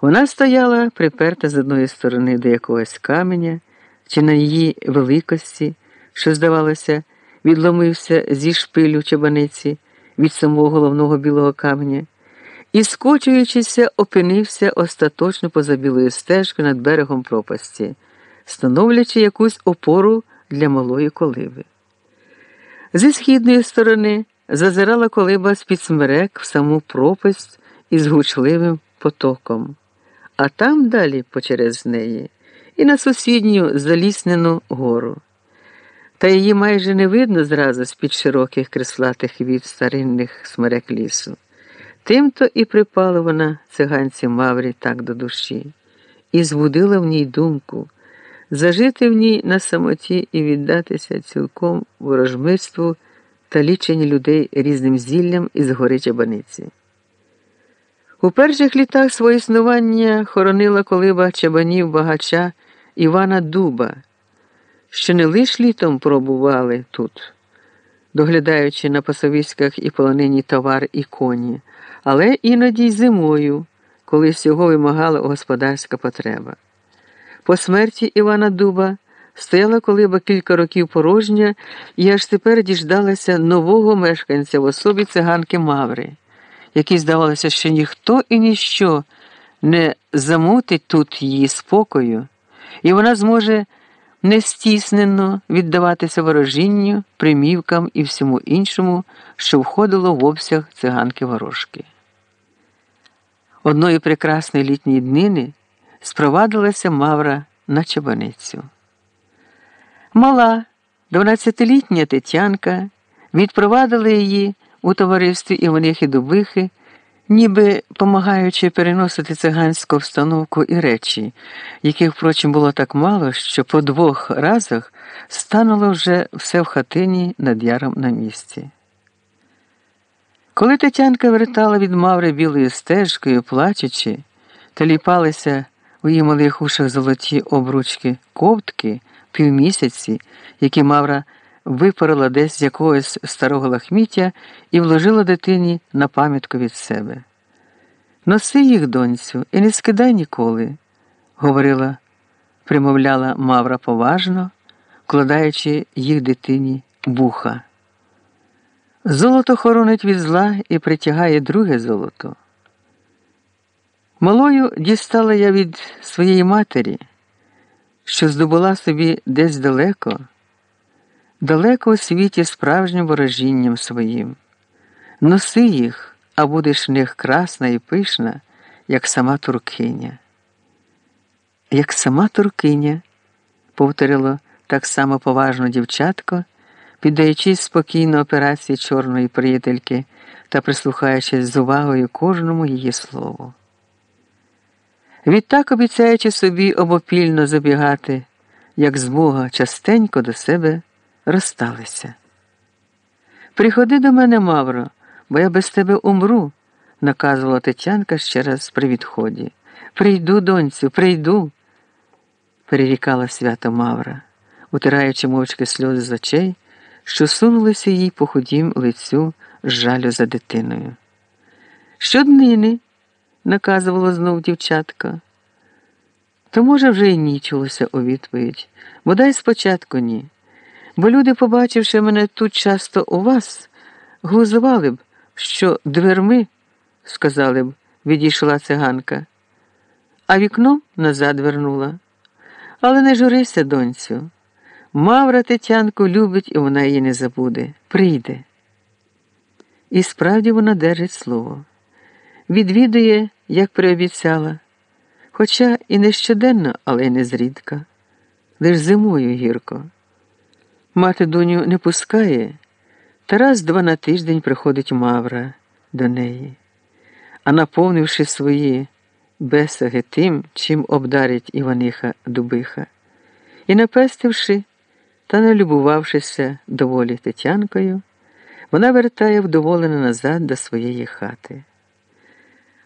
Вона стояла, приперта з одної сторони до якогось каменя, чи на її великості, що, здавалося, відломився зі шпилю чабаниці від самого головного білого каменя, і, скочуючися, опинився остаточно поза білою стежкою над берегом пропасті, становлячи якусь опору для малої коливи. Зі східної сторони зазирала колиба з-під смерек в саму пропасть із гучливим потоком, а там далі почерез неї, і на сусідню заліснену гору. Та її майже не видно зразу з-під широких креслатих від старинних смерек лісу. Тимто і припала вона циганці Маврі так до душі, і збудила в ній думку зажити в ній на самоті і віддатися цілком ворожмиству та ліченні людей різним зіллям із гори Чабаниці. У перших літах свого існування хоронила колиба чабанів багача Івана Дуба, що не лиш літом пробували тут, доглядаючи на пасовиськах і полонині товар і коні, але іноді й зимою, коли всього вимагала господарська потреба. По смерті Івана Дуба стояла колиба кілька років порожня і аж тепер діждалася нового мешканця в особі циганки Маври, якій здавалося, що ніхто і ніщо не замутить тут її спокою, і вона зможе нестіснено віддаватися ворожінню, примівкам і всьому іншому, що входило в обсяг циганки ворожки. Одної прекрасної літньої днини спровадилася Мавра на чабаницю. Мала, 12-літня Тетянка відпровадила її у товаристві Іванихи Дубихи, ніби помагаючи переносити циганську встановку і речі, яких, впрочем, було так мало, що по двох разах стануло вже все в хатині над яром на місці. Коли Тетянка вертала від Маври білою стежкою, плачучи, та ліпалися у її малих ушах золоті обручки ковтки півмісяці, які Мавра випарила десь з якогось старого лахміття і вложила дитині на пам'ятку від себе. Носи їх, доньцю, і не скидай ніколи, говорила, примовляла Мавра поважно, вкладаючи їх дитині буха. Золото хоронить від зла і притягає друге золото. Малою дістала я від своєї матері, що здобула собі десь далеко, далеко у світі справжнім ворожінням своїм. Носи їх, а будеш в них красна і пишна, як сама туркиня. Як сама туркиня, повторило так само поважно дівчатко, піддаючись спокійно операції чорної приятельки та прислухаючись з увагою кожному її слову. Відтак, обіцяючи собі обопільно забігати, як з Бога частенько до себе розсталися. Приходи до мене, Мавро, бо я без тебе умру, наказувала Тетянка ще раз при відході. Прийду, доньцю, прийду, перерікала свято Мавра, утираючи мовчки сльози з очей, що сунулися їй по худім лицю з жалю за дитиною. Щоднини наказувало знов дівчатка. То, може, вже й нічилося у відповідь, бодай спочатку ні. Бо люди, побачивши мене тут часто у вас, глузували б, що дверми, сказали б, відійшла циганка, а вікном назад вернула. Але не журися, доньцю. Мавра Тетянку любить, і вона її не забуде. Прийде. І справді вона держить слово. Відвідує як приобіцяла, хоча і не щоденно, але й не зрідка, лиш зимою гірко. Мати доню не пускає, та раз два на тиждень приходить Мавра до неї, а наповнивши свої бесаги тим, чим обдарить Іваниха Дубиха, і напестивши та налюбувавшися доволі Тетянкою, вона вертає вдоволена назад до своєї хати.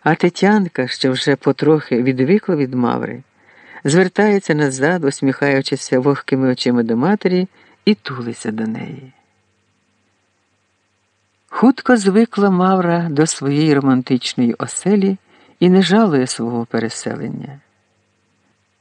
А Тетянка, що вже потрохи відвикла від Маври, звертається назад, усміхаючися вогкими очима до матері, і тулиться до неї. Хутко звикла Мавра до своєї романтичної оселі і не жалує свого переселення.